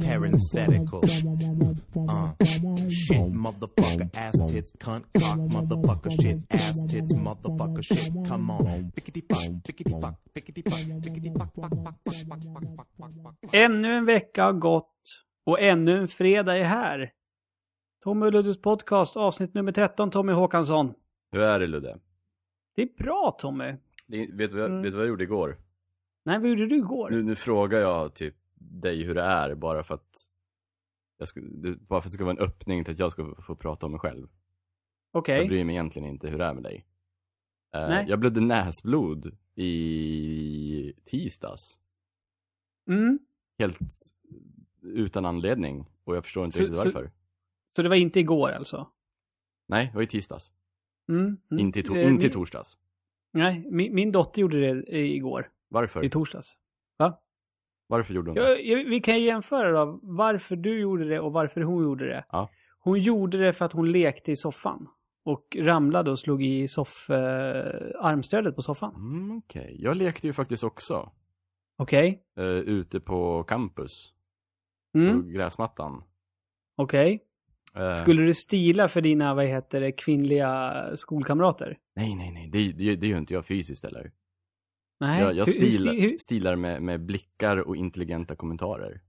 parenthetical. Uh, shit, motherfucker, ass tits, cunt, cock, motherfucker, shit, ass tits, motherfucker, shit. Come on. Pickety fuck, pickety fuck, pickety fuck, pickety fuck, fuck, fuck, fuck, fuck, fuck, fuck, fuck. Ännu en vecka har gått och ännu en fredag är här. Tommy och Luddes podcast, avsnitt nummer 13, Tommy Håkansson. Hur är det Ludde? Det är bra Tommy. Det, vet, du vad jag, mm. vad jag gjorde igår? Nej, vad gjorde du igår? Nu, nu frågar jag typ dig hur det är bara för att jag ska, bara för att det ska vara en öppning till att jag ska få prata om mig själv. Okej. Jag bryr mig egentligen inte hur det är med dig. Eh, Nej. Jag blödde näsblod i tisdags. Mm. Helt utan anledning. Och jag förstår inte Så- riktigt så- varför. Så det var inte igår alltså? Nej, det var i tisdags. Mm. mm. Inte i, to- Eh, inte i torsdags. Nej, min, min dotter gjorde det igår. Varför? I torsdags. Va? Varför gjorde hon det? Ja, ja, vi kan jämföra då. Varför du gjorde det och varför hon gjorde det. Ja. Hon gjorde det för att hon lekte i soffan. Och ramlade och slog i soff, eh, armstödet på soffan. Mm, Okej, jag lekte ju faktiskt också. Okej. Eh, ute på campus. Mm. På gräsmattan. Okej. Eh, Skulle du stila för dina, vad heter det, kvinnliga skolkamrater? Nej, nej, nej. Det, det, det gör inte jag fysiskt eller. Nej. Jag, jag Hur- hur stilar, sti- hur- stilar med, med blickar och intelligenta kommentarer.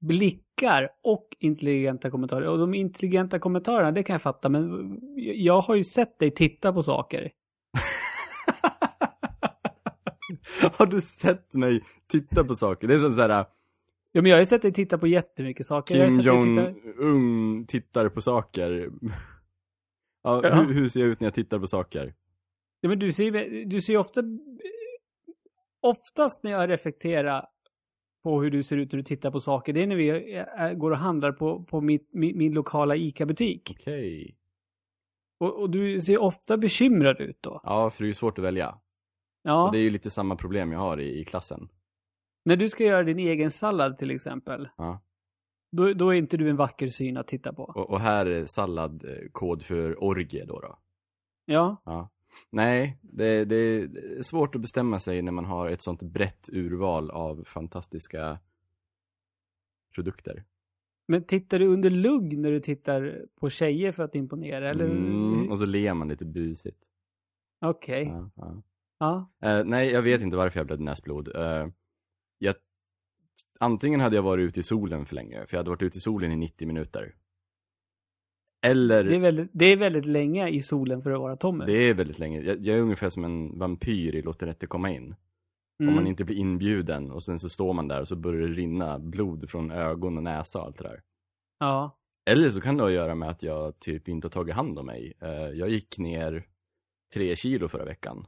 blickar och intelligenta kommentarer. Och de intelligenta kommentarerna, det kan jag fatta, men jag har ju sett dig titta på saker. Har du sett mig titta på saker? Det är som såhär, Ja, men jag har ju sett dig titta på jättemycket saker. Kim dig titta... Jong-Un tittar på saker. Ja. Hur, hur ser jag ut när jag tittar på saker? Ja, men du ser ju du ser ofta... Oftast när jag reflekterar på hur du ser ut när du tittar på saker, det är när vi äh, går och handlar på, på mitt, min, min lokala ICA-butik. Okej. Och, och du ser ofta bekymrad ut då. Ja, för det är ju svårt att välja. Ja, Och det är ju lite samma problem jag har i, i klassen. när du ska göra din egen sallad till exempel, Ja. då, då är inte du en vacker syn att titta på. Och, och här är sallad eh, kod för orgie då då. Ja, Ja. Nej, det, det är svårt att bestämma sig när man har ett sånt brett urval av fantastiska produkter. men tittar du under lugg när du tittar på tjejer för att imponera? Eller? Mm, och så ler man lite busigt. Okej. Ja, ja. Ja. Eh, nej, jag vet inte varför jag blödde näsblod. Eh, jag, antingen hade jag varit ute i solen för länge, för jag hade varit ute i solen i 90 minuter. Eller, Det, är väldigt, det är väldigt länge i solen för att vara Tommy. det är väldigt länge. Jag, jag är ungefär som en vampyr i Låt det rätte komma in. Mm. Om man inte blir inbjuden och sen så står man där och så börjar det rinna blod från ögon och näsa och allt det där. Ja. Eller så kan det ha att göra med att jag typ inte har tagit hand om mig. Eh, jag gick ner tre kilo förra veckan.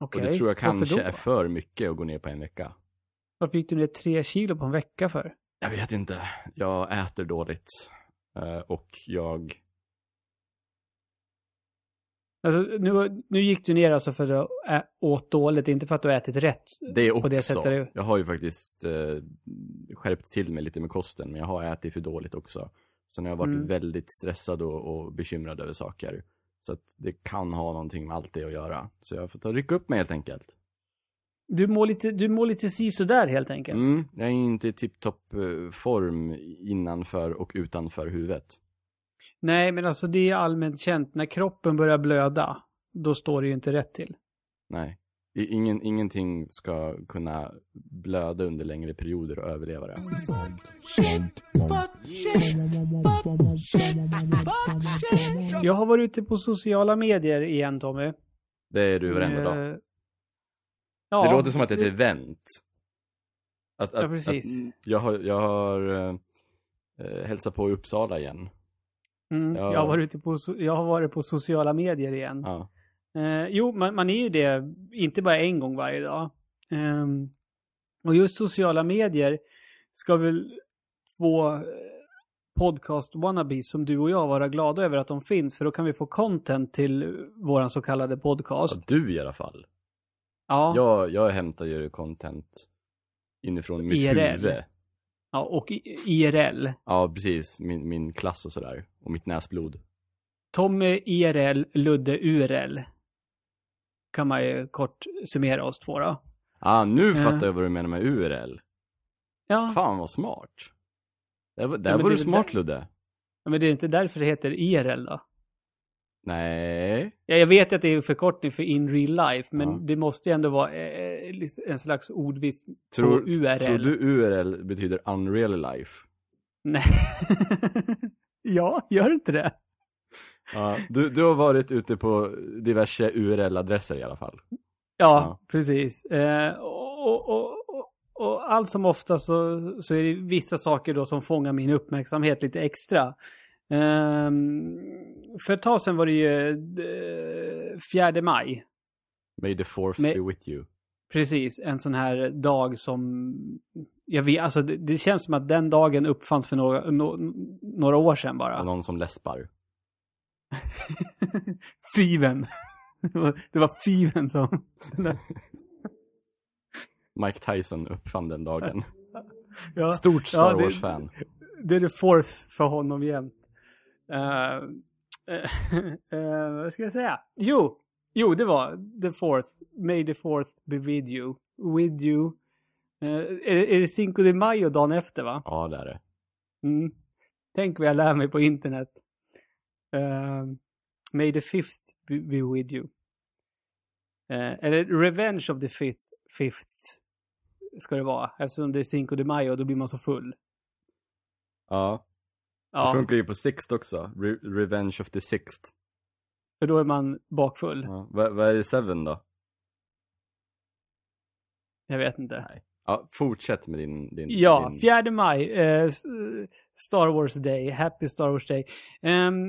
Okej. Och det tror jag kanske är för mycket att gå ner på en vecka. Varför gick du ner tre kilo på en vecka för? Jag vet inte. Jag äter dåligt. Eh, och jag... Alltså, nu, nu gick du ner alltså för att du åt dåligt, inte för att du har ätit rätt. Det också. På det sättet är Jag har ju faktiskt eh, skärpt till mig lite med kosten. Men jag har ätit för dåligt också. Sen har jag varit Mm. väldigt stressad och, och bekymrad över saker. Så att det kan ha någonting med allt det att göra. Så jag får ta och rycka upp mig helt enkelt. Du mår lite, du mår lite sisådär helt enkelt. Mm, jag är inte i tipptopp eh, form innanför och utanför huvudet. Nej, men alltså det är allmänt känt. När kroppen börjar blöda, då står det ju inte rätt till. Nej. Ingen, ingenting ska kunna blöda under längre perioder och överleva det. Jag har varit ute på sociala medier igen, Tommy. Det är du varenda dag. Eh, Ja, det låter som att det är ett event. Att, att, Ja, precis. Att jag har, jag har eh, eh, hälsat på i Uppsala igen. Mm, Ja. jag, har varit ute på, jag har varit på sociala medier igen. Ja. Eh, jo, man, man är ju det, inte bara en gång varje dag. Ehm, och just sociala medier ska väl två eh, podcast wannabes som du och jag vara glada över att de finns, för då kan vi få content till våran så kallade podcast. ja, du i alla fall. Ja, Jag, jag hämtar ju content inifrån mitt IRL. huvud. ja och IRL. Ja, precis. Min, min klass och sådär. Och mitt näsblod. Tommy IRL, Ludde URL. Kan man ju kort summera oss två då. Ah, nu Ja. fattar jag vad du menar med URL. Ja, Fan vad smart. Där, var- där Ja, var du smart det- Ludde. men det är inte därför det heter IRL då. Nej. Ja, jag vet att det är en förkortning för in real life, men Ja. det måste ju ändå vara eh, en slags ordvis Tror, på URL. tror du URL betyder unreal life? Nej. ja, gör inte det? Ja, du, du har varit ute på diverse URL-adresser i alla fall. Ja, Ja. precis. Eh, och, och, och, och allt som ofta så, så är det vissa saker då som fångar min uppmärksamhet lite extra. Ehm, för ett tag sedan var det ju eh, 4 maj. May the fourth Men- be with you. Precis, en sån här dag som... Jag vet, alltså det, det känns som att den dagen uppfanns för några, no, några år sedan bara. Och någon som läspar. Fiven. Det var, det var Fiven som... Mike Tyson uppfann den dagen. ja, Stort Star Ja, det- Wars-fan. det är det fourth för honom jämt. Uh, vad ska jag säga? Jo, jo, det var the fourth. May the fourth be with you. With you. Eh, är, det, är det Cinco de Mayo dagen efter va? Ja, det är det. Mm. Tänk vad jag lär mig på internet. May the fifth be, be with you. Eller Revenge of the fifth, fifth ska det vara. Eftersom det är Cinco de Mayo då blir man så full. Ja, det Ja, funkar ju på Sixt också. Re- Revenge of the Sixth. för då är man bakfull. Ja. Vad vad är det Seven då? Jag vet inte. Ja, fortsätt med din... din Ja, din... 4 maj. eh, s- Star Wars Day. Happy Star Wars Day. Ehm,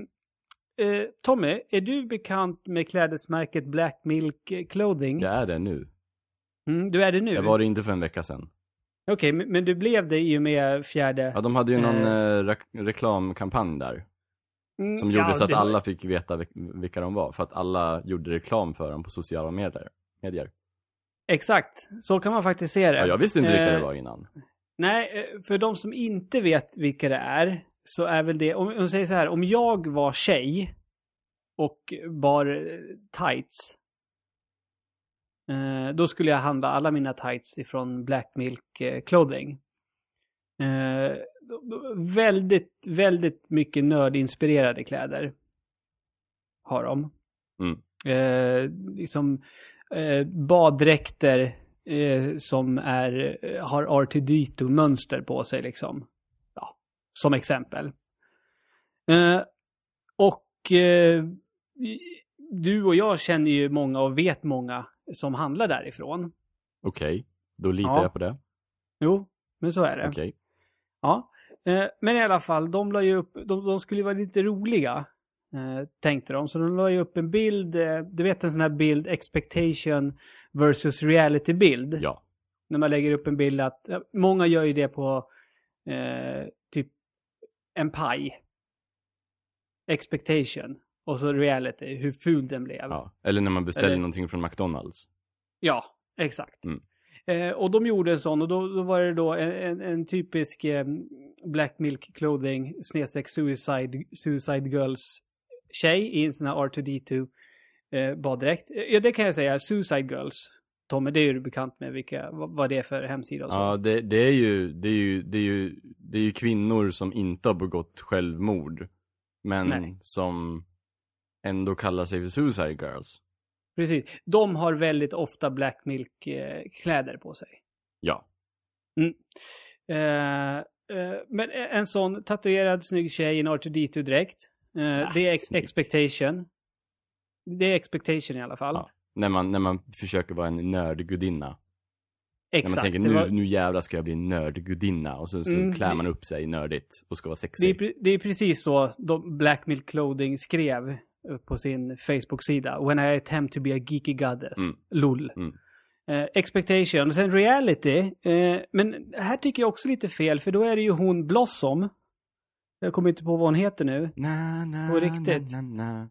eh, Tommy, är du bekant med klädesmärket Black Milk Clothing? Jag är det nu. Mm, du är det nu? Jag var det inte för en vecka sedan. Okej, men, men du blev det i och med fjärde... Ja, de hade ju någon Eh. eh, re- reklamkampanj där. Mm, Som ja, gjorde så att det alla fick veta vil- vilka de var. För att alla gjorde reklam för dem på sociala medier. medier. Exakt, så kan man faktiskt se det. Ja, jag visste inte vilka det Eh, var innan. Nej, eh, för de som inte vet vilka det är så är väl det, om jag säger så här, om jag var tjej och bar tights eh, då skulle jag handla alla mina tights ifrån Black Milk eh, Clothing. Eh, väldigt, väldigt mycket nördinspirerade kläder har de. Mm. Liksom baddräkter som är, har R2D2-mönster på sig liksom. Ja, som exempel. Och du och jag känner ju många och vet många som handlar därifrån. Okej, då litar Ja. jag på det. Jo, men så är det. Okej. Ja. Eh, men i alla fall, de la ju upp, de, de skulle ju vara lite roliga. Eh, tänkte de. Så de la ju upp en bild, eh, du vet en sån här bild, expectation versus reality bild. Ja. När man lägger upp en bild att, många gör ju det på typ en paj. Expectation. Och så reality, hur ful den blev. ja. Eller när man beställer Eller- någonting från McDonalds. Ja, exakt. Mm. Eh, och de gjorde en sån och då, då var det då en, en, en typisk eh, Black Milk Clothing snedstreck Suicide, Suicide Girls tjej i en sån här R2D2 eh, baddräkt. Eh, Ja, det kan jag säga. Suicide Girls. Tommy, det är ju du bekant med vilka, vad, vad det är för hemsida och så. Ja, det, det, är ju, det, är ju, det, är ju, det är ju kvinnor som inte har begått självmord. Men Nej. som ändå kallar sig för Suicide Girls. Precis. De har väldigt ofta Black Milk eh, kläder på sig. Ja. Eh, eh, men en sån tatuerad snygg tjej i en R2D2-dräkt. Eh, det är ex- snygg. expectation. Det är expectation i alla fall. Ja. När man, när man försöker vara en nördgudinna. Exakt. När man tänker det, nu, var, nu jävlar ska jag bli nördgudinna. Och så, så Mm, klär det- man upp sig nördigt och ska vara det, sexig. är, pre- det är precis så de Black Milk Clothing skrev på sin Facebook-sida. When I attempt to be a geeky goddess. Mm. LOL. Mm. Eh, expectation. Sen reality. Eh, men här tycker jag också lite fel. För då är det ju hon Blossom. Jag kommer inte på vad hon heter nu. Na, na, På riktigt. Na, na, na.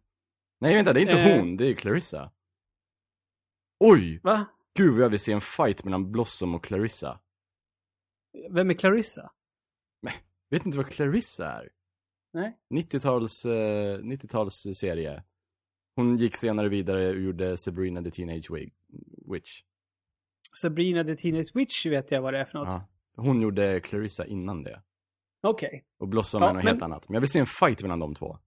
Nej vänta, det är inte Eh. hon, det är Clarissa. Oj! Va? Gud vad jag vill se en fight mellan Blossom och Clarissa. Vem är Clarissa? Vet inte vad Clarissa är? Nej. 90-tals, eh, 90-tals serie. Hon gick senare vidare och gjorde Sabrina the Teenage Wi- Witch. Sabrina the Teenage Witch vet jag vad det är för något. Ja. Hon gjorde Clarissa innan det. Okej. Och Blossom Ja, är något men- helt annat. Men jag vill se en fight mellan de två.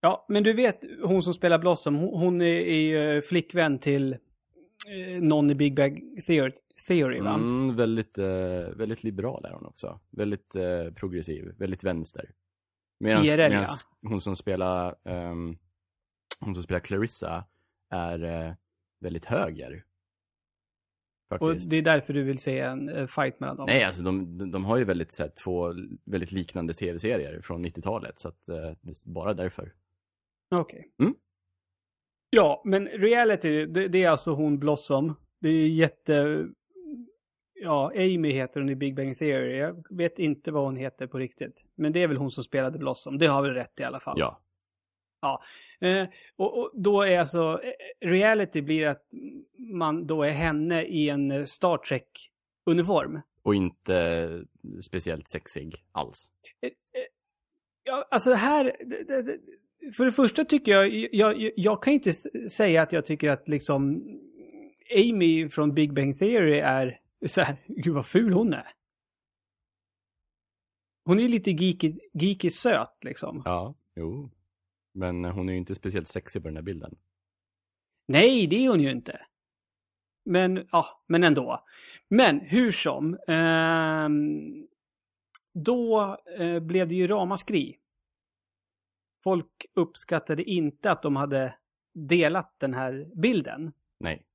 Ja, men du vet hon som spelar Blossom, hon, är, är eh, flickvän till eh, någon i Big Bang Theory, theory va? Mm, väldigt, eh, väldigt liberal är hon också. Väldigt eh, progressiv, väldigt vänster. IRL, medans hon som spelar, ehm, hon som spelar Clarissa är eh, väldigt höger. Och Faktiskt. det är därför du vill se en eh, fight mellan dem? Nej, alltså de, de, de har ju väldigt, så här, två väldigt liknande tv-serier från 90-talet. Så att det är bara därför. Okej. Mm. Ja, men reality, det, det är alltså hon Blossom. Det är jätte... Ja, Amy heter hon i Big Bang Theory. Jag vet inte vad hon heter på riktigt. Men det är väl hon som spelade Blossom. Det har väl rätt i alla fall. Ja. Eh, och, och då är alltså, eh, reality blir att man då är henne i en eh, Star Trek-uniform. Och inte speciellt sexig alls. Ja, alltså här, det- det- det- för det första tycker jag, jag, jag, kan inte säga att jag tycker att liksom Amy från Big Bang Theory är så här, gud vad ful hon är. Hon är lite geeky, geeky söt liksom. Ja, jo. Men hon är ju inte speciellt sexig på den här bilden. Nej, det är hon ju inte. Men, ja, men ändå. Men hur som. ehm, då eh, blev det ju ramaskri. Folk uppskattade inte att de hade delat den här bilden. Nej.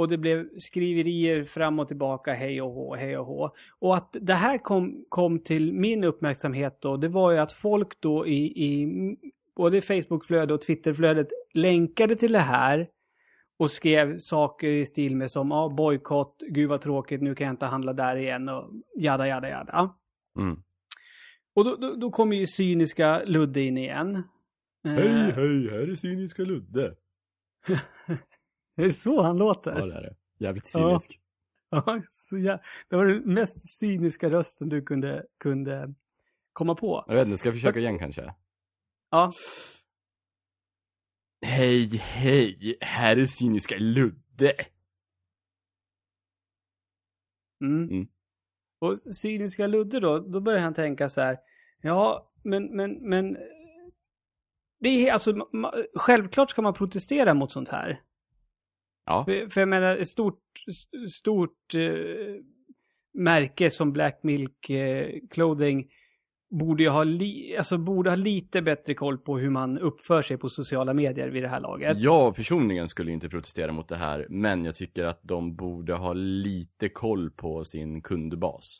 Och det blev skriverier fram och tillbaka, hej och hå, hej och hå. Och att det här kom, kom till min uppmärksamhet då, det var ju att folk då i, i både Facebookflödet och Twitterflödet länkade till det här och skrev saker i stil med som ja, bojkott, gud vad tråkigt, nu kan jag inte handla där igen och jada, jada, jada. Mm. Och då, då, då kommer ju cyniska Ludde in igen. Eh, hej, här är cyniska Ludde. Är det så han låter? Ja, det är det. Jävligt Ja. cynisk. Ja, så ja, det var den mest cyniska rösten du kunde, kunde komma på. Jag vet inte, ska jag försöka igen kanske? Ja, Hej, hej, här är cyniska Ludde. mm. Mm. Och cyniska Ludde då, då börjar han tänka så här. Ja, men, men, men. Det är alltså, självklart ska man protestera mot sånt här. Ja, För, för jag menar, ett stort, st- stort eh, märke som Black Milk eh, Clothing borde ju ha, li, alltså borde ha lite bättre koll på hur man uppför sig på sociala medier vid det här laget. jag personligen skulle inte protestera mot det här, men jag tycker att de borde ha lite koll på sin kundbas.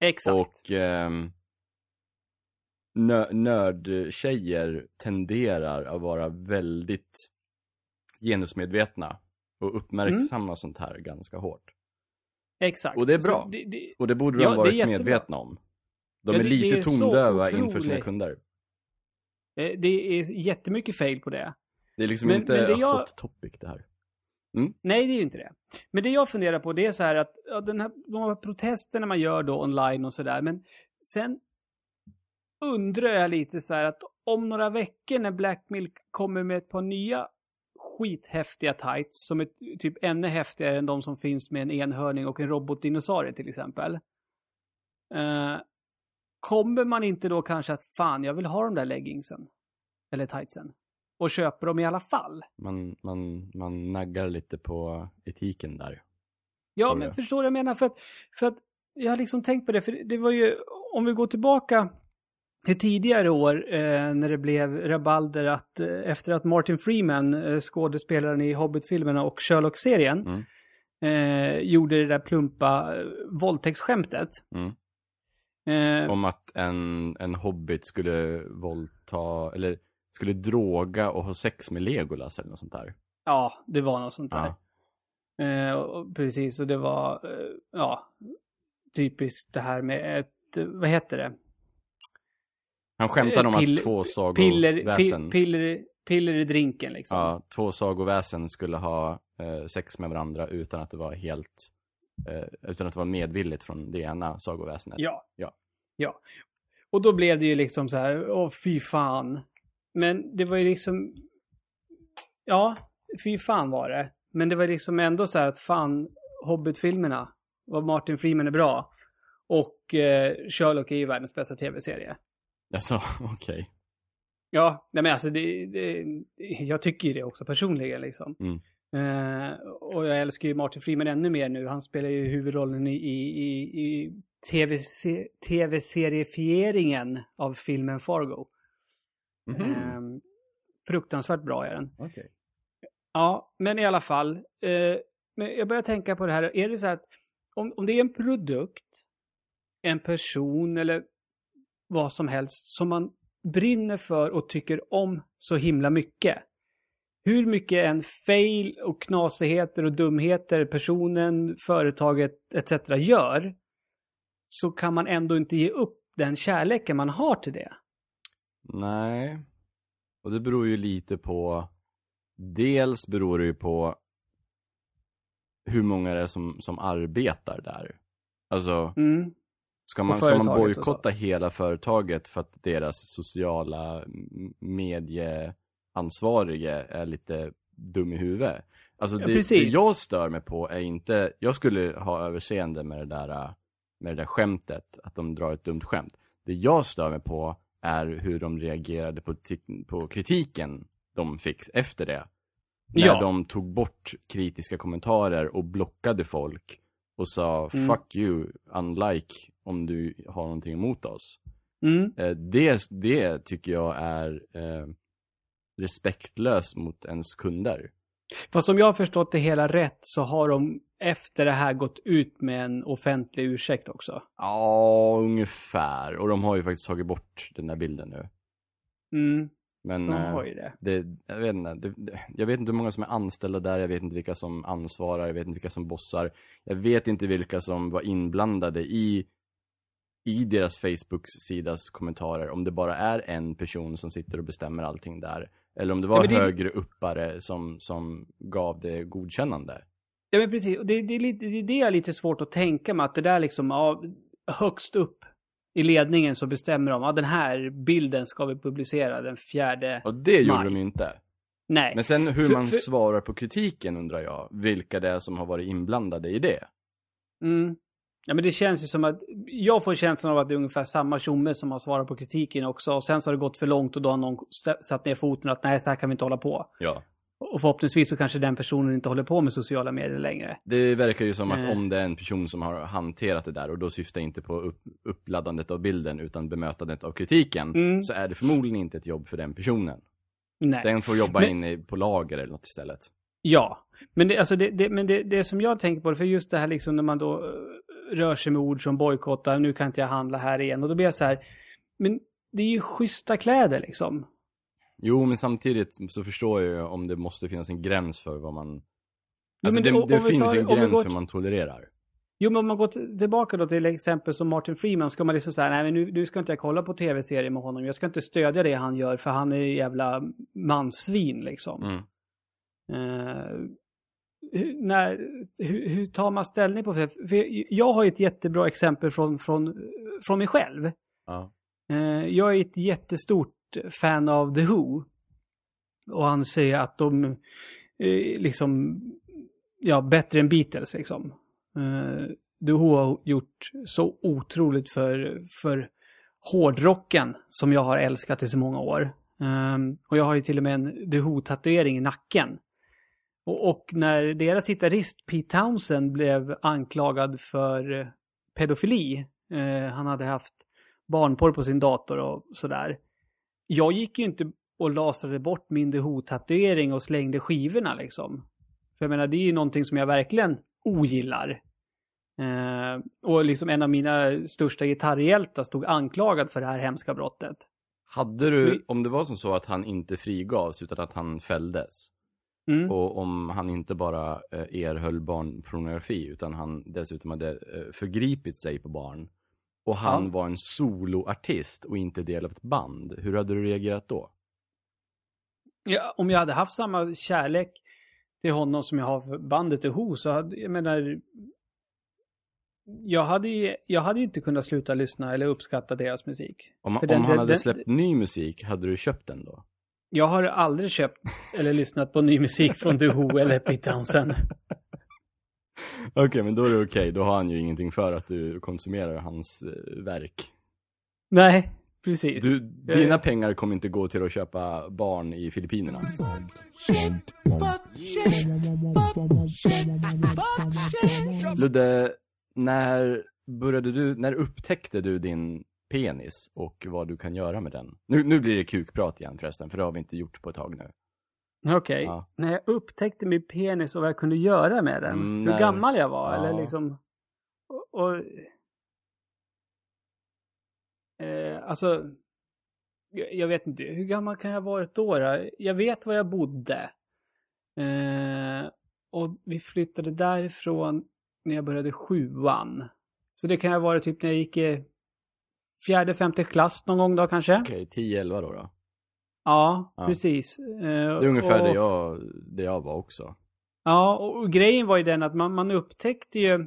Exakt. Och nö- nördtjejer tenderar att vara väldigt genusmedvetna och uppmärksamma sånt här ganska hårt. Exakt. och det är bra. det, det, Och det borde Ja, de är varit medvetna om. De Ja, är det- lite är tondöva inför sina kunder. eh, det är jättemycket fail på det. Det är liksom Men- inte men jag- hot topic det här. Nej, det är ju inte det. Men det jag funderar på det är så här att ja, den här, de här protesterna man gör då online och sådär. Men sen undrar jag lite så här att om några veckor när Black Milk kommer med ett par nya skithäftiga tights som är typ ännu häftigare än de som finns med en enhörning och en robotdinosaurie till exempel. Eh, kommer man inte då kanske att fan, jag vill ha de där leggingsen. Eller tightsen. Och köper dem i alla fall. Man, man, man naggar lite på etiken där. Ja, men förstår du vad jag menar? För att, för att jag har liksom tänkt på det, för det var ju, om vi går tillbaka till tidigare år eh, när det blev rabalder att eh, efter att Martin Freeman, eh, skådespelaren i Hobbit-filmerna och Sherlock-serien, Mm. eh, gjorde det där plumpa eh, våldtäktsskämtet. Mm. Eh, Om att en, en hobbit skulle våldta, eller skulle droga och ha sex med Legolas eller något sånt där. Ja, det var något sånt där. Ja. Eh, och, precis, och det var, eh, ja, typiskt det här med ett, vad heter det? Han skämtade om Pill- att två Piller, sagoväsen. piller, piller i drinken liksom. Ja, två sagoväsen skulle ha eh, sex med varandra utan att det var helt, eh, utan att det var medvilligt från det ena sagoväsendet. Ja. Ja. Ja. Och då blev det ju liksom så här, åh fy fan. Men det var ju liksom, ja, fy fan var det. Men det var liksom ändå så här att fan, Hobbit-filmerna, vad Martin Freeman är bra. Och eh, Sherlock är ju världens bästa tv-serie. Alltså, okej. Ja, nej men alltså det, det, jag tycker ju det också personligen liksom. Mm. Eh, och jag älskar ju Martin Freeman ännu mer nu. Han spelar ju huvudrollen i, i, i, i TV-se- tv-serifieringen av filmen Fargo. Mhm. Eh, fruktansvärt bra är den. Okej. Ja, men i alla fall. Eh, men jag börjar tänka på det här. Är det så att om, om det är en produkt, en person eller vad som helst som man brinner för och tycker om så himla mycket. Hur mycket en fail och knasigheter och dumheter personen, företaget etc. gör så kan man ändå inte ge upp den kärleken man har till det. Nej. Och det beror ju lite på, dels beror det ju på hur många det är som, som arbetar där. Alltså, Mm. Ska man, ska man bojkotta hela företaget för att deras sociala medieansvarige är lite dum i huvudet? Alltså Ja, det, det jag stör mig på är inte, jag skulle ha överseende med det där, med det där skämtet, att de drar ett dumt skämt. Det jag stör mig på är hur de reagerade på, på kritiken de fick efter det. När Ja. de tog bort kritiska kommentarer och blockade folk och sa Mm. 'fuck you, unlike' om du har någonting emot oss. Mm. Eh, det, det tycker jag är eh, respektlöst mot ens kunder. Fast om jag har förstått det hela rätt så har de efter det här gått ut med en offentlig ursäkt också. Ja, ungefär. Och de har ju faktiskt tagit bort den där bilden nu. Mm, Men de eh, har ju det. det, jag, vet inte, det- jag vet inte hur många som är anställda där, jag vet inte vilka som ansvarar, jag vet inte vilka som bossar. Jag vet inte vilka som var inblandade i, i deras Facebook-sidas kommentarer. Om det bara är en person som sitter och bestämmer allting där. Eller om det var Ja, det- högre uppare som, som gav det godkännande. Ja men precis, och det, det, är lite, det det jag är lite svårt att tänka mig att det där liksom, ja, högst upp i ledningen så bestämmer de, ja den här bilden ska vi publicera den fjärde Och det gjorde Maj. de ju inte. Nej. Men sen hur För- man för- svarar på kritiken undrar jag. Vilka det är som har varit inblandade i det. Mm. Ja men det känns ju som att, jag får känslan av att det är ungefär samma tjomme som har svarat på kritiken också. Och sen så har det gått för långt och då har någon satt ner foten att nej så här kan vi inte hålla på. Ja. Och förhoppningsvis så kanske den personen inte håller på med sociala medier längre. Det verkar ju som att Eh. om det är en person som har hanterat det där och då syftar inte på upp, uppladdandet av bilden utan bemötandet av kritiken. Mm. Så är det förmodligen inte ett jobb för den personen. Nej. Den får jobba Men- inne på lager eller något istället. Ja, men, det, alltså det, det, men det, det som jag tänker på, för just det här liksom när man då eh, rör sig med ord som bojkottar, nu kan inte jag handla här igen. Och då blir jag så här, men det är ju schyssta kläder liksom. Jo, men samtidigt så förstår jag ju om det måste finnas en gräns för vad man... Alltså men det- det, finns tar- ju en gräns går för till- man tolererar. Jo, men om man går tillbaka då till exempel som Martin Freeman, ska man liksom säga, nej men nu, nu ska inte jag kolla på tv-serier med honom, jag ska inte stödja det han gör, för han är jävla mansvin liksom. Mm. Eh, hur, när, hur, hur tar man ställning på det? Jag har ett jättebra exempel från, från, från mig själv. Ja. Eh, jag är ett jättestort fan av The Who. Och anser att de eh, liksom, ja, bättre än Beatles liksom. Eh, The Who har gjort så otroligt för, för hårdrocken som jag har älskat i så många år. Och jag har ju till och med en The Who-tatuering i nacken. Och, och när deras gitarrist Pete Townsend blev anklagad för eh, pedofili, eh, han hade haft barnporr på sin dator och sådär. Jag gick ju inte och lasrade bort min The Who-tatuering och slängde skivorna liksom. För jag menar, det är ju någonting som jag verkligen ogillar. Eh, och liksom en av mina största gitarrhjältar stod anklagad för det här hemska brottet. Hade du, om det var som så att han inte frigavs utan att han fälldes. Mm. Och om han inte bara eh, erhöll barnpornografi utan han dessutom hade eh, förgripit sig på barn. Och han Ja. var en soloartist och inte del av ett band. Hur hade du reagerat då? Ja, om jag hade haft samma kärlek till honom som jag har för bandet The Who så hade, jag menar, jag hade jag hade inte kunnat sluta lyssna eller uppskatta deras musik. Om, om den- han den- hade den- släppt ny musik, hade du köpt den då? Jag har aldrig köpt eller lyssnat på ny musik från The Who eller Pete Townsend. Okej, men då är det okej. Då har han ju ingenting för att du konsumerar hans eh, verk. Nej, precis. Du, Jag- dina pengar kommer inte gå till att köpa barn i Filippinerna. Ludde, när började du, när upptäckte du din penis och vad du kan göra med den? Nu, nu blir det kukprat igen förresten, för det har vi inte gjort på ett tag nu. Okej. Ja. När jag upptäckte min penis och vad jag kunde göra med den. Mm, hur när- gammal jag var. Ja. Eller liksom... Och... och eh, alltså... Jag, jag vet inte. Hur gammal kan jag ha varit då? då? Jag vet var jag bodde. Eh, och vi flyttade därifrån när jag började sjuan. Så det kan ha varit typ när jag gick i fjärde, femte klass någon gång då kanske. Okej, 10-11 då då. Ja, Ja. precis. Eh, Det är ungefär och- det, jag, det jag var också. Ja, och, och grejen var ju den att man, man upptäckte ju...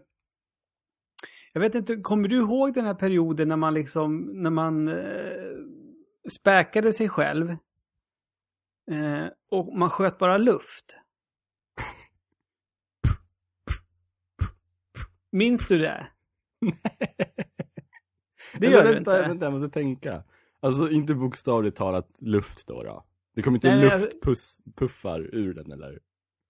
Jag vet inte, kommer du ihåg den här perioden när man liksom, när man eh, späkade sig själv? Eh, och man sköt bara luft. Minns du det? Det gör vänta, inte. Vänta, jag måste tänka. Alltså inte bokstavligt talat luft då då. Det kommer inte men alltså- luftpuffar ur den eller?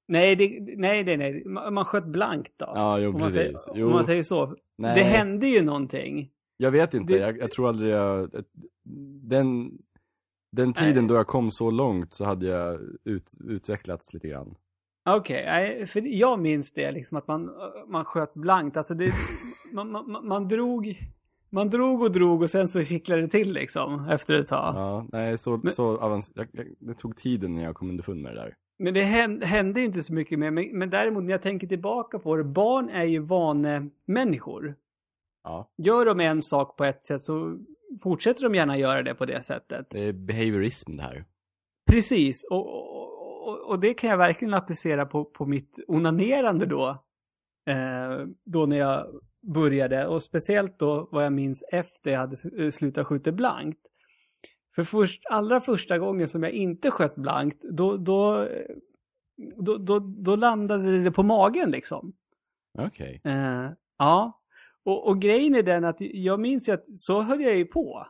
Nej, det, nej, nej, nej. Man, sköt blankt då. Ja, jo om, man säger, precis. om Jo, man säger så. nej. Det hände ju någonting. Jag vet inte, Det- jag, jag tror aldrig jag... Den, den tiden Nej. då jag kom så långt så hade jag ut, utvecklats lite grann. Okej, nej, för jag minns det liksom att man, man sköt blankt. Alltså det, man, man, man drog, man drog och drog och sen så kittlade det till liksom efter ett tag. Ja, nej, så, Men- så avans- jag, jag, det tog tiden när jag kom underfund med det där. Men det hände, hände inte så mycket mer. Men, men däremot när jag tänker tillbaka på det, barn är ju vanemänniskor. Ja, Gör de en sak på ett sätt så fortsätter de gärna göra det på det sättet. det är behaviorism det här. Precis, och, och, och, och det kan jag verkligen applicera på, på mitt onanerande då. Eh, då när jag började, och speciellt då vad jag minns efter jag hade eh, slutat skjuta blankt. För först, allra första gången som jag inte sköt blankt, då, då, eh, då, då, då landade det på magen liksom. Okej. Eh, ja, och, och grejen är den att jag minns ju att så höll jag ju på.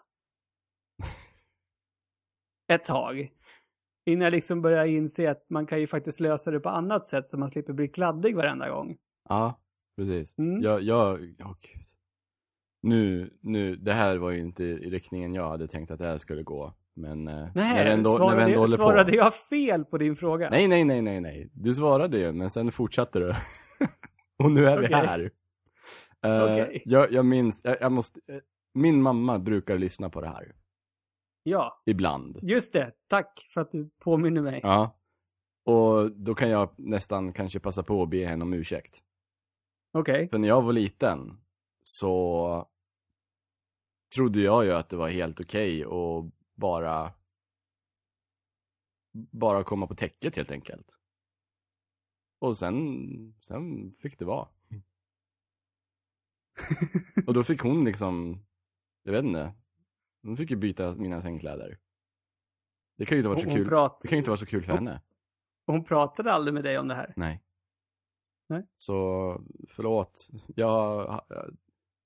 Ett tag. Innan jag liksom började inse att man kan ju faktiskt lösa det på annat sätt så man slipper bli kladdig varenda gång. Ja, precis. Mm. Jag, jag, åh gud. Nu, nu, det här var ju inte i riktningen jag hade tänkt att det här skulle gå. Men eh, när vi Nej, ändå, när vi svarade, ändå håller svarade på. jag fel på din fråga? Nej, nej, nej, nej, nej. Du svarade ju, men sen fortsatte du. Och nu är vi Okej. här. Eh, Okej. jag, jag minns, jag, jag måste, eh, min mamma brukar lyssna på det här. Ja, Ibland. just det. Tack för att du påminner mig. Ja. Och då kan jag nästan kanske passa på att be henne om ursäkt. Okej. För när jag var liten så trodde jag ju att det var helt okej att bara bara komma på täcket helt enkelt. Och sen, sen fick det vara. Och då fick hon liksom, jag vet inte, hon fick ju byta mina sängkläder. Det kan ju inte vara så Hon, kul. prat, Det kan ju inte vara så kul för henne. hon pratade aldrig med dig om det här? Nej. Nej. Så, förlåt. Jag har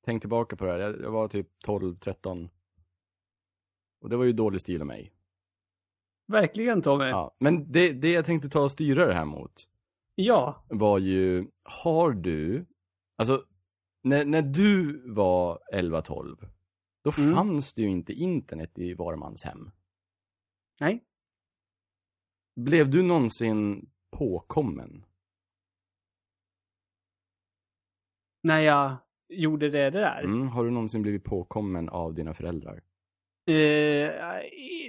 tänkt tillbaka på det här. Jag, jag var typ 12, 13. Och det var ju dålig stil av mig. Verkligen Tommy? Ja. Men det, det jag tänkte ta och styra det här mot ja. var ju, har du, alltså, när, när du var 11-12, då Mm. fanns det ju inte internet i var mans hem. Nej. Blev du någonsin påkommen? När jag gjorde det där? Mm. Har du någonsin blivit påkommen av dina föräldrar? Eh,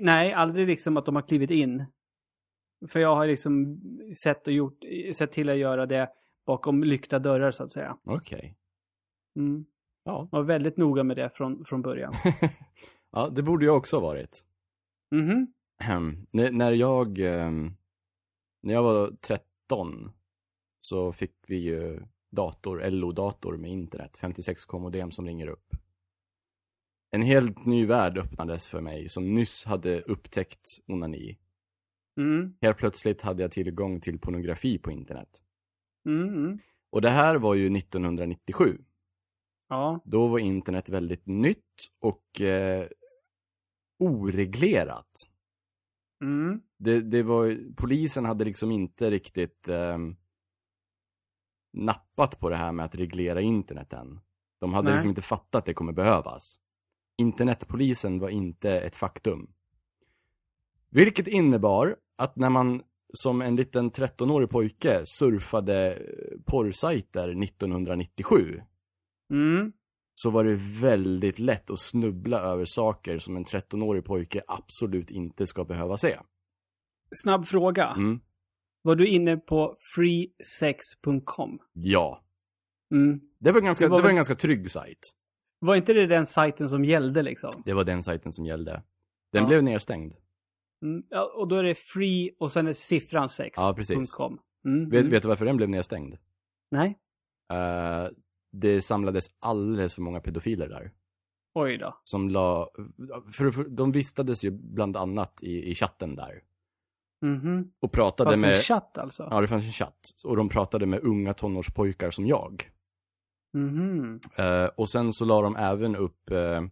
nej, aldrig liksom att de har klivit in. För jag har liksom sett, och gjort, sett till att göra det bakom lyckta dörrar så att säga. Okej. Mm. Ja. Jag var väldigt noga med det från, från början. ja, det borde jag också ha varit. Mhm. när, när jag, ehm, när jag var 13 så fick vi ju dator, LO-dator med internet, 56k modem som ringer upp. En helt ny värld öppnades för mig som nyss hade upptäckt onani. Mm. Helt plötsligt hade jag tillgång till pornografi på internet. Mm. Mm. Och det här var ju 1997. Ja. Då var internet väldigt nytt och eh, oreglerat. Mm. Det, det var, polisen hade liksom inte riktigt eh, nappat på det här med att reglera internet än. De hade Nej. liksom inte fattat att det kommer behövas. Internetpolisen var inte ett faktum. Vilket innebar att när man som en liten 13-årig pojke surfade eh, porrsajter 1997 Mm. så var det väldigt lätt att snubbla över saker som en 13-årig pojke absolut inte ska behöva se. Snabb fråga. Mm. Var du inne på freesex.com? Ja. Mm. Det var, ganska, Det det var var, väl- en ganska trygg sajt. Var inte det den sajten som gällde liksom? Det var den sajten som gällde. Den Ja. blev nedstängd. Mm. Ja, och då är det free och sen är siffran 6. Ja, precis. .com. Mm. Vet, vet du varför den blev nedstängd? Nej. Eh, det samlades alldeles för många pedofiler där. Oj då. Som la, för, för de vistades ju bland annat i, i chatten där. Mhm. Och pratade Fast med... en chatt alltså? Ja, det fanns en chatt. Och de pratade med unga tonårspojkar som jag. Mhm. Eh, och sen så la de även upp eh,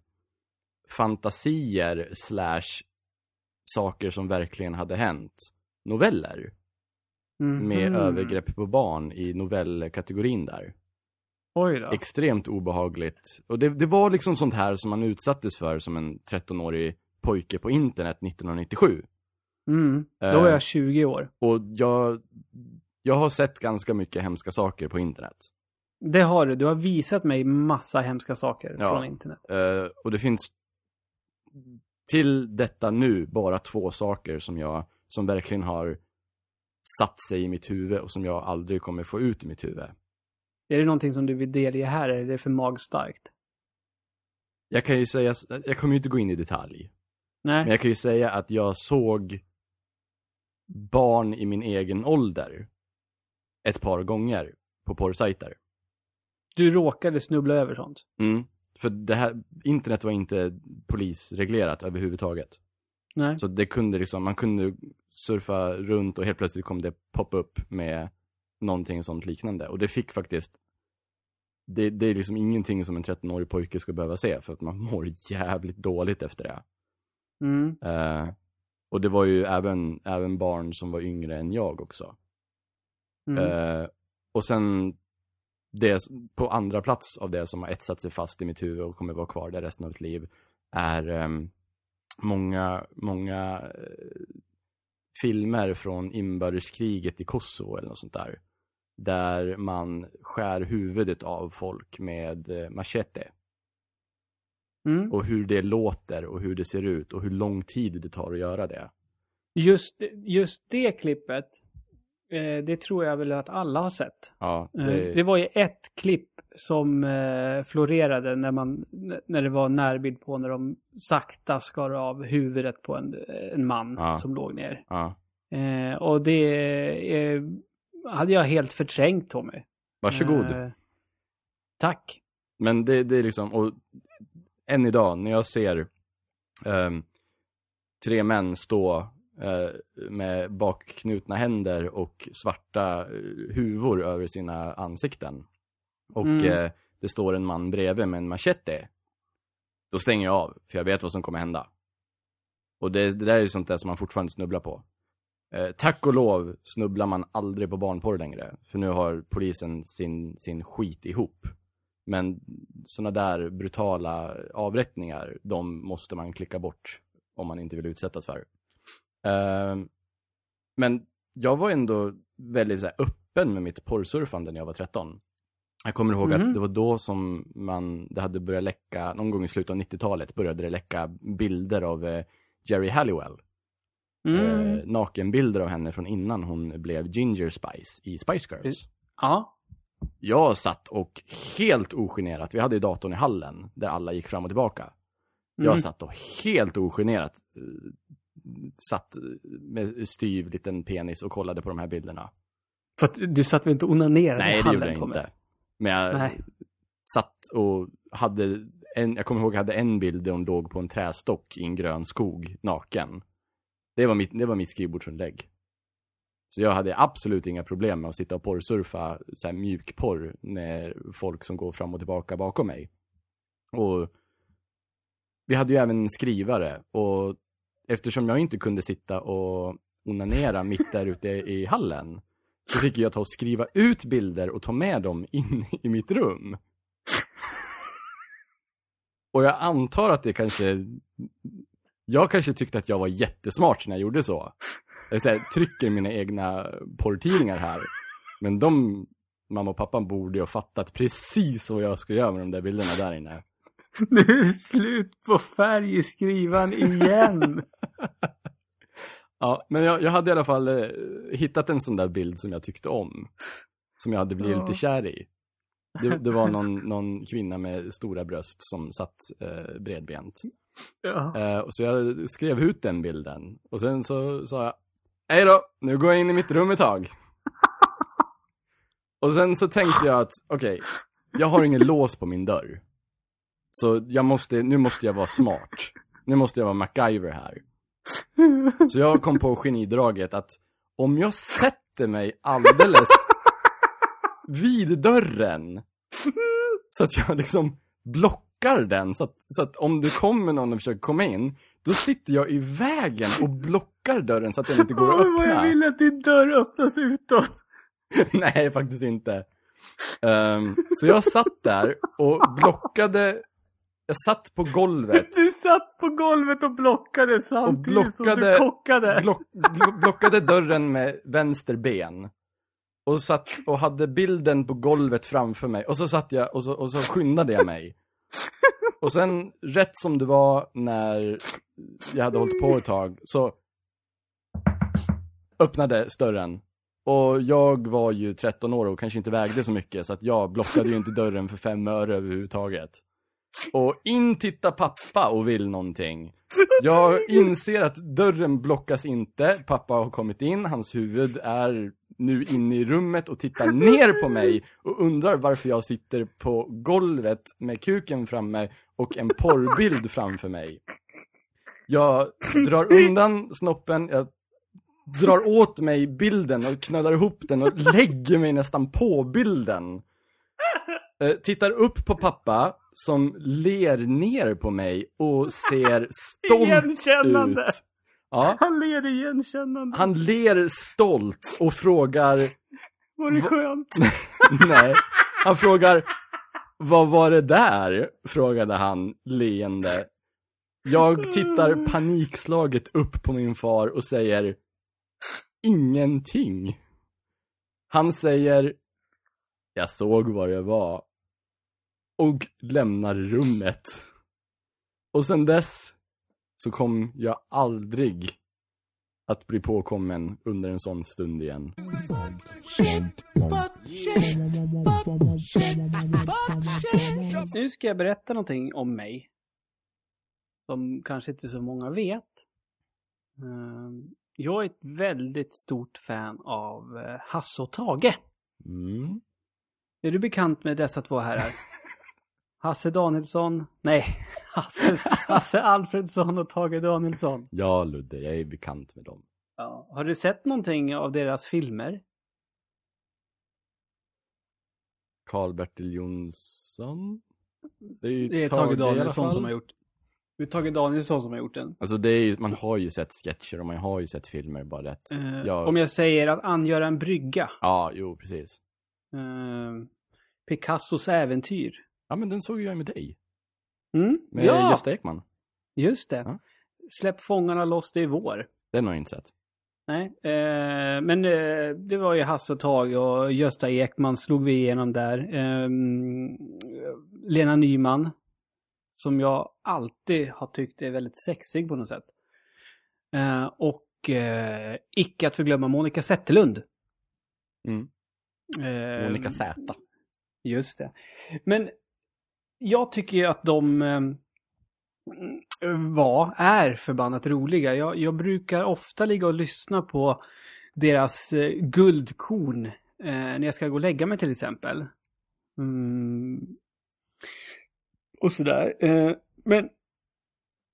fantasier slash saker som verkligen hade hänt. Noveller Mhm. med övergrepp på barn i novellkategorin där. Oj då. Extremt obehagligt. Och det, det var liksom sånt här som man utsattes för som en 13-årig pojke på internet 1997. Mm. Då Eh. var jag 20 år. Och jag, jag har sett ganska mycket hemska saker på internet. Det har du. Du har visat mig massa hemska saker Ja. från internet. Eh, och det finns till detta nu bara två saker som jag, som verkligen har satt sig i mitt huvud och som jag aldrig kommer få ut i mitt huvud. Är det någonting som du vill delge här eller är det för magstarkt? Jag kan ju säga, jag kommer ju inte gå in i detalj, Nej. men jag kan ju säga att jag såg barn i min egen ålder ett par gånger på porrsajter. Du råkade snubbla över sånt? Mm. För det här, internet var inte polisreglerat överhuvudtaget. Nej. Så det kunde liksom, man kunde surfa runt och helt plötsligt kom det poppa upp med någonting sånt liknande. Och det fick faktiskt, det, det är liksom ingenting som en 13-årig pojke ska behöva se för att man mår jävligt dåligt efter det. Mm. Eh, och det var ju även, även barn som var yngre än jag också. Mm. Eh, och sen det på andra plats av det som har etsat sig fast i mitt huvud och kommer vara kvar där resten av mitt liv är ehm, många, många eh, filmer från inbördeskriget i Kosovo eller något sånt där. Där man skär huvudet av folk med eh, machete. Mm. Och hur det låter och hur det ser ut och hur lång tid det tar att göra det. Just, just det klippet, eh, det tror jag väl att alla har sett. Ja, Eh, det, Det var ju ett klipp som eh, florerade när, man, när det var närbild på när de sakta skar av huvudet på en, en man Ja. som låg ner. ja. Och det hade jag helt förträngt Tommy. Varsågod. Eh, tack. Men det, det är liksom, och än idag när jag ser ehm, tre män stå eh, med bakknutna händer och svarta eh, huvor över sina ansikten. Och Mm. eh, det står en man bredvid med en machete. Då stänger jag av, för jag vet vad som kommer hända. Och det, det där är sånt där som man fortfarande snubblar på. Eh, tack och lov snubblar man aldrig på barnporr längre. För nu har polisen sin, sin skit ihop. Men sådana där brutala avrättningar, de måste man klicka bort om man inte vill utsättas för. Ehm, men jag var ändå väldigt så här, öppen med mitt porrsurfande när jag var 13. Jag kommer ihåg Mhm. att det var då som man, det hade börjat läcka, någon gång i slutet av 90-talet började det läcka bilder av eh, Jerry Halliwell. Mm. Eh, nakenbilder av henne från innan hon blev Ginger Spice i Spice Girls. Ja. Jag satt och helt ogenerat, vi hade ju datorn i hallen där alla gick fram och tillbaka. Jag Mm. satt och helt ogenerat eh, satt med styv liten penis och kollade på de här bilderna. För att du satt väl inte och onanerade i Nej, det hallen gjorde jag inte. Men jag Nej. satt och hade en, jag kommer ihåg jag hade en bild där hon låg på en trästock i en grön skog, naken. Det var mitt, det var mitt skrivbordsunlägg. Så jag hade absolut inga problem med att sitta och porrsurfa så här mjukporr när folk som går fram och tillbaka bakom mig. Och vi hade ju även en skrivare och eftersom jag inte kunde sitta och onanera mitt där ute i hallen så fick jag ta och skriva ut bilder och ta med dem in i mitt rum. Och jag antar att det kanske... Jag kanske tyckte att jag var jättesmart när jag gjorde så. Jag trycker mina egna porrtidningar här. Men de, mamma och pappa borde ju ha fattat precis vad jag ska göra med de där bilderna där inne. Nu är det slut på färg i skrivan igen. Ja, men jag, jag hade i alla fall eh, hittat en sån där bild som jag tyckte om. Som jag hade blivit Ja. lite kär i. Det, det var någon, någon kvinna med stora bröst som satt eh, bredbent. ja. Eh, och så jag skrev ut den bilden. Och sen så sa jag, hej då, nu går jag in i mitt rum ett tag. och sen så tänkte jag att, okej, jag har ingen lås på min dörr. Så jag måste, nu måste jag vara smart. Nu måste jag vara MacGyver här. Så jag kom på genidraget att om jag sätter mig alldeles vid dörren så att jag liksom blockar den så att, så att om det kommer någon och försöker komma in då sitter jag i vägen och blockar dörren så att den inte går att Oj, vad jag öppna. vill att din dörr öppnas utåt. Nej, faktiskt inte. Ehm, så jag satt där och blockade, jag satt på golvet Du satt på golvet och blockade samtidigt som du blockade- kockade. Block, blo- blockade dörren med vänster ben. Och satt och hade bilden på golvet framför mig. Och så satt jag och så, och så skyndade jag mig. Och sen, rätt som det var när jag hade hållit på ett tag, så öppnades dörren. Och jag var ju 13 år och kanske inte vägde så mycket, så att jag blockade ju inte dörren för fem öre överhuvudtaget. Och in tittar pappa och vill någonting. Jag inser att dörren blockas inte. Pappa har kommit in. Hans huvud är nu inne i rummet och tittar ner på mig och undrar varför jag sitter på golvet med kuken framme och en porrbild framför mig. Jag drar undan snoppen, jag drar åt mig bilden och knölar ihop den och lägger mig nästan på bilden. Eh, tittar upp på pappa som ler ner på mig och ser stolt ut. Ja, Han ler igenkännande. han ler stolt och frågar, Var det skönt? nej, han frågar, vad var det där? Frågade han leende. Jag tittar panikslaget upp på min far och säger, ingenting. Han säger, jag såg vad det var. Och lämnar rummet. Och sen dess så kom jag aldrig att bli påkommen under en sån stund igen. Nu ska jag berätta någonting om mig. Som kanske inte så många vet. Ehm, Jag är ett väldigt stort fan av eh, Hasse och Tage. Mm. Är du bekant med dessa två herrar? Hasse Danielsson, nej, Hasse, Hasse Alfredsson och Tage Danielsson. Ja, Ludde, jag är bekant med dem. Ja. Har du sett någonting av deras filmer? Karl-Bertil Jonsson? Det är, ju Det är Tage Tage Danielsson som har gjort det är Tage Danielsson som har gjort den. Alltså det är ju, man har ju sett sketcher och man har ju sett filmer bara rätt. Eh, Ja. Om jag säger att angöra en brygga. Ja, jo, precis. Eh, Picassos äventyr. Ja, men den såg jag med dig. Mm? Med ja, Gösta Ekman. just det. Ja. Släpp fångarna loss, det är vår. Den har jag inte sett. Nej, eh, men eh, det var ju Hasse och Tage och Gösta Ekman slog vi igenom där. Eh, Lena Nyman. Som jag alltid har tyckt är väldigt sexig på något sätt. Eh, och eh, icke att förglömma Monica Zetterlund. Mm. Eh, Monica Z. Just det. Men jag tycker ju att de... eh, var, är förbannat roliga. Jag, jag brukar ofta ligga och lyssna på deras eh, guldkorn eh, när jag ska gå och lägga mig till exempel. Mm. Och sådär. Eh, men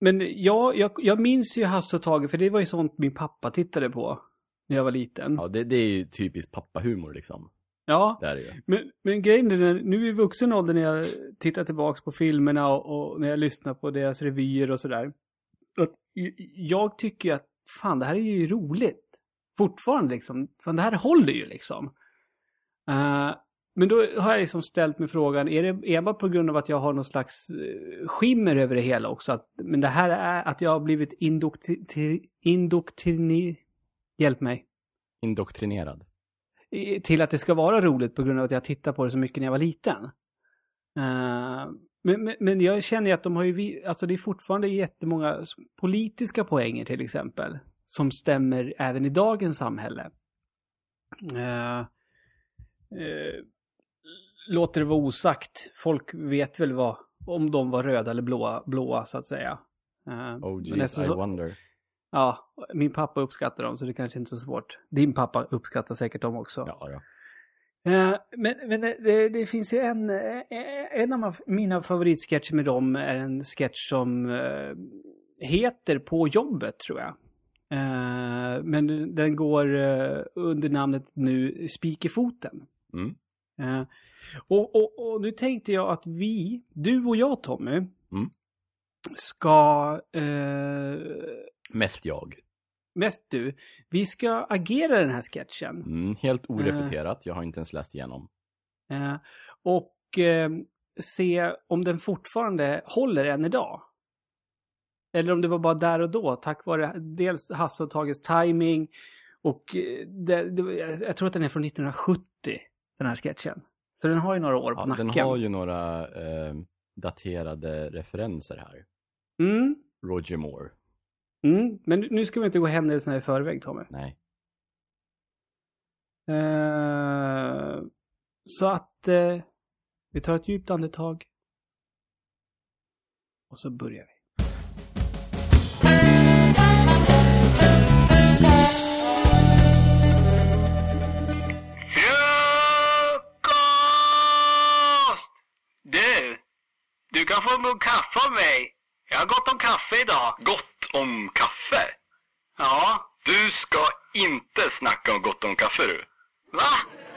men jag, jag, jag minns ju Hasse och Tage, för det var ju sånt min pappa tittade på när jag var liten. Ja, det, det är ju typiskt pappahumor liksom. Ja, Det är det ju. men, men grejen är, nu i vuxen ålder när jag tittar tillbaks på filmerna och, och när jag lyssnar på deras revyer och sådär. Jag tycker att fan det här är ju roligt. Fortfarande liksom. Fan det här håller ju liksom. Eh, men då har jag liksom ställt mig frågan, är det enbart på grund av att jag har någon slags eh, skimmer över det hela också? Att, men det här är att jag har blivit indoktri- indoktrini... Hjälp mig. Indoktrinerad. Till att det ska vara roligt på grund av att jag tittar på det så mycket när jag var liten. Eh, men, men, men jag känner ju att de har ju, alltså det är fortfarande jättemånga politiska poänger till exempel. Som stämmer även i dagens samhälle. Eh, eh, låter det vara osagt. Folk vet väl vad, om de var röda eller blåa, blåa så att säga. Oh jeez, eftersom I wonder. Ja, min pappa uppskattar dem så det kanske inte är så svårt. Din pappa uppskattar säkert dem också. Ja, ja. Eh, men men det, det finns ju en, eh, en av mina favoritsketcher med dem är en sketch som eh, heter På jobbet tror jag. Eh, men den går eh, under namnet nu Spik i foten. Mm. Eh, och, och, och nu tänkte jag att vi, du och jag Tommy, Mm. Ska eh, Mest jag. Mest du. Vi ska agera den här sketchen. Mm, helt orepeterat, jag har inte ens läst igenom. Eh, och eh, se om den fortfarande håller än idag. Eller om det var bara där och då, tack vare dels Hasse och Tages timing och eh, det, det, jag tror att den är från 1970, den här sketchen. Så den har ju några år på Ja, nacken. den har ju några eh, daterade referenser här. mm, Roger Moore. mm. Men nu ska vi inte gå händelserna i förväg, Tommy. Nej. Eh, så att eh, vi tar ett djupt andetag. Och så börjar vi. Du kan få en mugg kaffe av mig. Jag har gott om kaffe idag. Gott om kaffe? Ja, Du ska inte snacka om gott om kaffe du. va?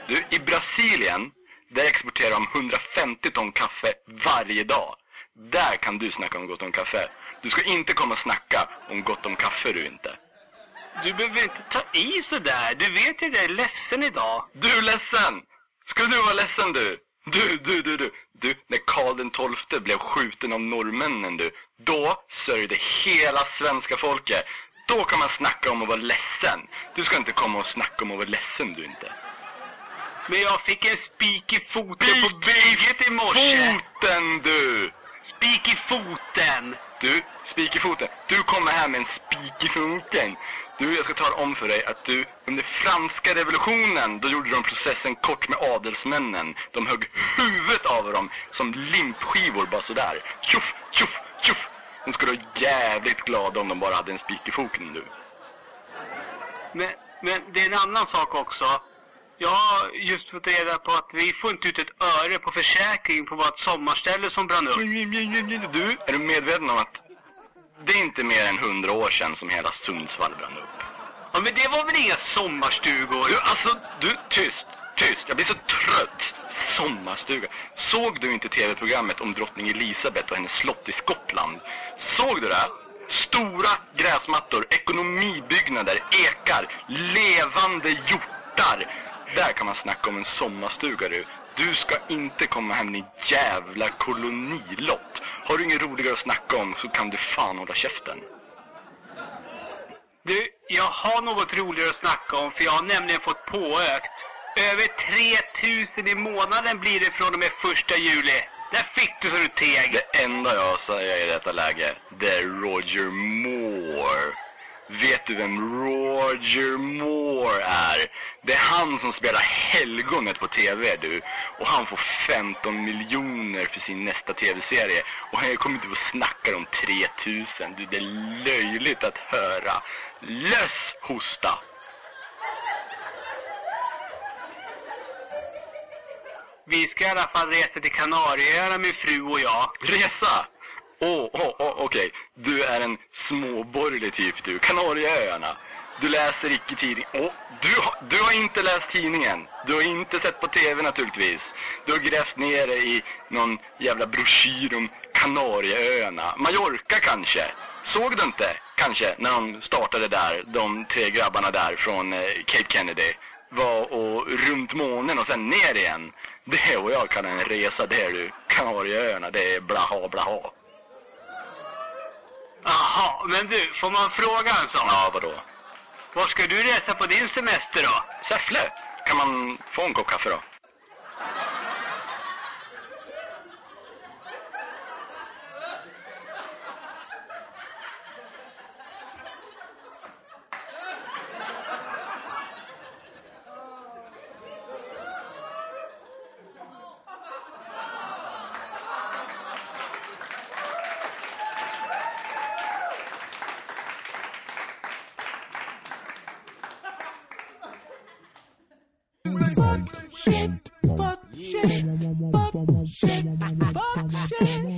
Du, i Brasilien, där exporterar de 150 ton kaffe varje dag. Där kan du snacka om gott om kaffe. Du ska inte komma och snacka om gott om kaffe du inte. Du behöver inte ta i sådär. Du vet ju att jag är ledsen idag. Du är ledsen! Ska du vara ledsen du? Du, du, du, du. Du, när Karl den XII blev skjuten av norrmännen du. Då sörjde hela svenska folket. Då kan man snacka om att vara ledsen. Du ska inte komma och snacka om att vara ledsen du inte. Men jag fick en spik i foten Spik på bygget i morse. Foten du! Spik i foten. Du, spik i foten. Du kommer här med en spik i foten. Du, jag ska tala om för dig att du under franska revolutionen, då gjorde de processen kort med adelsmännen. De högg huvudet av dem som limpskivor bara sådär. Tjoff, tjoff, tjoff. De skulle vara jävligt glada om de bara hade en spik i foten du. Men, men det är en annan sak också. Jag har just fått reda på att vi får inte ut ett öre på försäkring på vårt sommarställe som brann upp. Du, är du medveten om att det är inte mer än hundra år sedan som hela Sundsvall brann upp? Ja, men det var väl inga sommarstugor? Du, alltså, du, tyst, tyst. Jag blir så trött. Sommarstuga. Såg du inte tv-programmet om drottning Elisabeth och hennes slott i Skottland? Såg du det? Stora gräsmattor, ekonomibyggnader, ekar, levande hjortar. Där kan man snacka om en sommarstuga du. Du ska inte komma hem din jävla kolonilott. Har du inget roligare att snacka om så kan du fan hålla käften. Du, jag har något roligare att snacka om för jag har nämligen fått påökt. Över 3000 i månaden blir det från och med första juli. Där fick du så du teg. Det enda jag säger i detta läge, det är Roger Moore. Vet du vem Roger Moore är? Det är han som spelar helgonet på tv du. Och han får 15 miljoner för sin nästa tv-serie. Och han kommer inte att snacka om 3000. Du, det är löjligt att höra. Löss hosta! Vi ska i alla fall resa till Kanarieöarna min fru och jag. Resa? Åh, oh, oh, oh, okej. Du är en småborgerlig typ du. Kanarieöarna. Du läser icke tidning. Åh, du, har- du har inte läst tidningen. Du har inte sett på tv naturligtvis. Du har grävt ner dig i någon jävla broschyr om Kanarieöarna. Mallorca kanske. Såg du inte, kanske, när de startade där, de tre grabbarna där från eh, Cape Kennedy, var och runt månen och sen ner igen. Det är vad jag kallar en resa där du. Kanarieöarna, det är blaha blaha. Jaha, men du, får man fråga en sak? Ja, vadå? Var ska du resa på din semester då? Säffle? Kan man få en kopp kaffe då?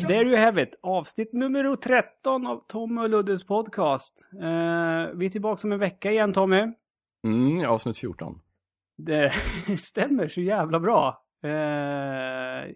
There you have it. Avsnitt nummer 13 av Tommy och Luddes podcast. Eh, vi är tillbaka om en vecka igen Tommy. Mm, avsnitt 14. Det stämmer så jävla bra. Eh,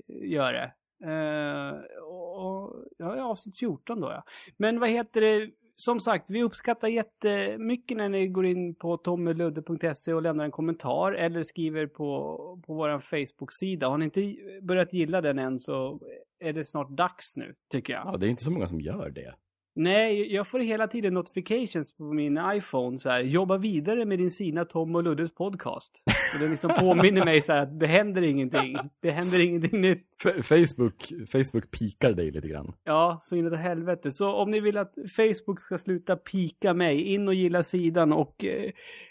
gör det. Eh, och, ja, avsnitt 14 då ja. Men vad heter det? Som sagt, vi uppskattar jättemycket när ni går in på tommeludde.se och lämnar en kommentar eller skriver på, på vår Facebook-sida. Har ni inte börjat gilla den än så är det snart dags nu, tycker jag. Ja, det är inte så många som gör det. Nej, jag får hela tiden notifications på min iPhone så här. Jobba vidare med din sina Tom och Luddes podcast. Och det liksom påminner mig så här att det händer ingenting. Det händer ingenting nytt. F- Facebook, Facebook pikar dig lite grann. Ja, så inåt helvete. Så om ni vill att Facebook ska sluta pika mig, in och gilla sidan och eh,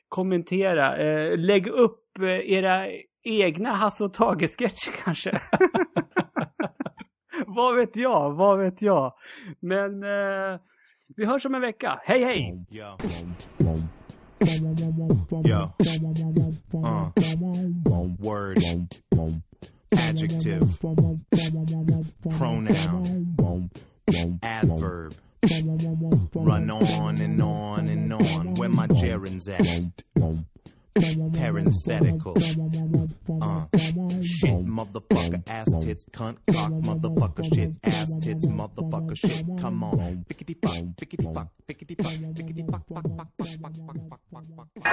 kommentera. Eh, lägg upp eh, era egna Hasse och Tage-sketcher kanske. vad vet jag, vad vet jag. Men eh, vi hörs om en vecka. Hej hej! Yo. Yo. Uh. Word. Adjective. Pronoun. Adverb. Run on and on and on. Where my gerunds at? Parenthetical. Uh. Shit, motherfucker, ass tits, cunt, cock, motherfucker, shit, ass tits, motherfucker, shit. Come on. Fickety fuck, fickety fuck, fickety fuck, fickety fuck, fuck, fuck, fuck, fuck, fuck, fuck, fuck, fuck, fuck.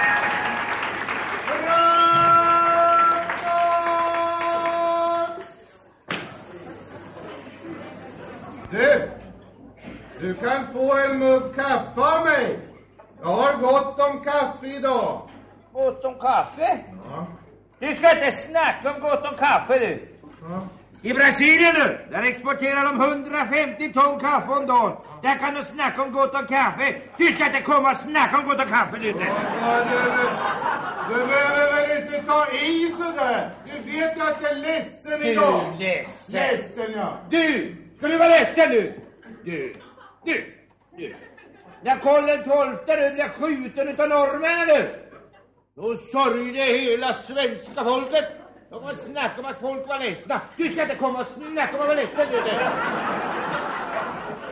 Du! Du kan få en mugg kaffe av mig. Jag har gott om kaffe idag. Gott om kaffe? Ja. Du ska inte snacka om gott om kaffe du. I Brasilien nu, där exporterar de 150 ton kaffe om dagen. Där kan du snacka om gott om kaffe. Du ska inte komma och snacka om gott om kaffe du. Ja, Du, du behöver väl inte ta i sådär? Du vet ju att jag är ledsen Du idag. är ledsen. Ledsen ja. Du, ska du vara ledsen nu? Du, du, du. När Karl XII blev skjuten utav norrmännen nu. Då sörjde hela svenska folket. De var snacka om att folk var ledsna. Du ska inte komma och snacka om att vara ledsen du.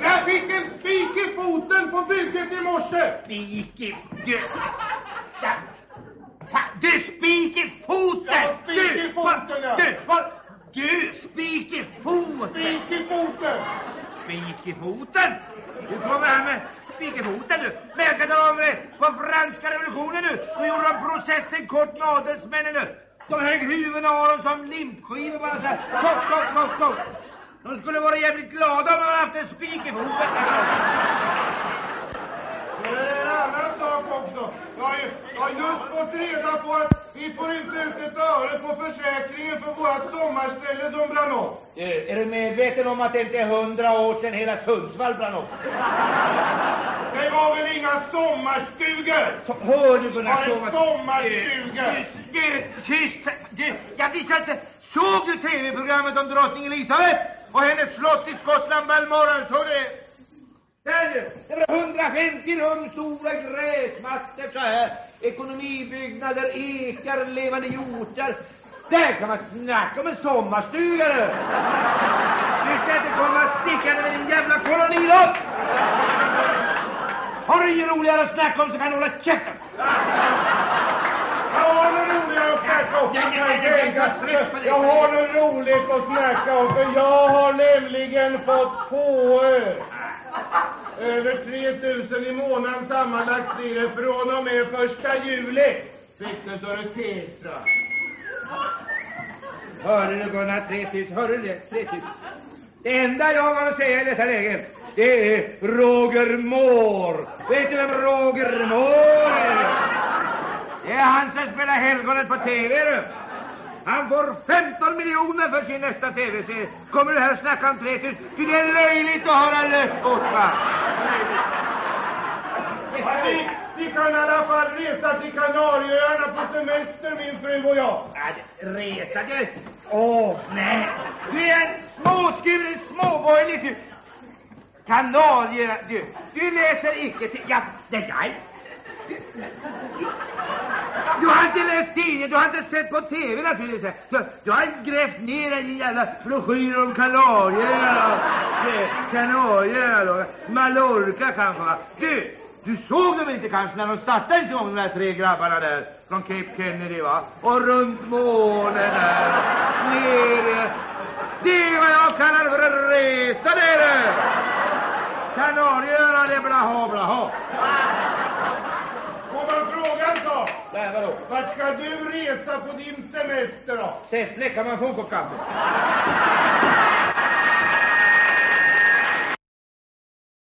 Jag fick en spik i foten på bygget i morse. Spik i... Du... Du spik i foten! Ja, spik i foten, ja. Du, vad... Du, spik i foten! Spik i foten. Spik i foten? Du kommer här med spik i foten du. Men jag ska tala om dig, på franska nu, då gjorde de processen kort med adelsmännen nu. De högg huvudena av dem som limpskivor bara så här. Kort, kort, kort, kort. De skulle vara jävligt glada om de hade haft en spik i foten. Det är en annan sak också. Jag har, ju, jag har just fått reda på att vi får inte ut ett öre på försäkringen för vårt sommarställe som brann upp. Du, är du medveten om att det inte är hundra år sedan hela Sundsvall brann upp? Det var väl inga sommarstugor? Så- Hör du Gunnar Var det du, tyst! Du, jag visste inte. Såg du tv-programmet om drottning Elisabeth och hennes slott i Skottland Balmoral? Såg du det? Där ju! Det var 150 rum, stora gräsmattor så här. Ekonomibyggnader, ekar, levande hjortar. Där kan man snacka om en sommarstuga du! Du ska inte komma stickande med din jävla kolonilott! Har du inget roligare att snacka om så kan du hålla käften! Jag har något roligare att snacka om. Ja, ja, ja, ja, ja. Jag har något roligt att snacka om, för jag har nämligen fått KÖ. Över 3000 i månaden sammanlagt blir det från och med första juli. Fick du så det Petra. Hörde du Gunnar, 3000, hörde du det? 3000. Det enda jag har att säga i detta läge, det är Roger Moore. Vet du vem Roger Moore är? Det är han som spelar helgonet på TV du. Han får 15 miljoner för sin nästa TV-serie. Kommer du här och snackar om 3000? Ty det är löjligt att höra lössbåt va? Vi, vi kan i alla fall resa till Kanarieöarna på semester, min fru och jag. Resa. Åh, nej. Du är en småskuren småborgerlig du. Kanarie, du. Du läser icke till... Ja, det där. Du, har inte läst tidningen, du har inte sett på TV naturligtvis. Du, du har grävt ner dig i jävla broschyrer om Kanarieöarna. Kanarieöarna Mallorca kanske va. Du, du såg dem inte kanske när de startade igång de där tre grabbarna där från Cape Kennedy va? Och runt månen där. Nere. Det är vad jag kallar för en resa det är det. Kanarieöarna det är blaha blaha. Får man fråga en sak? Nej, vadå? Vart ska du resa på din semester då? Säffle, kan man få en kopp kaffe?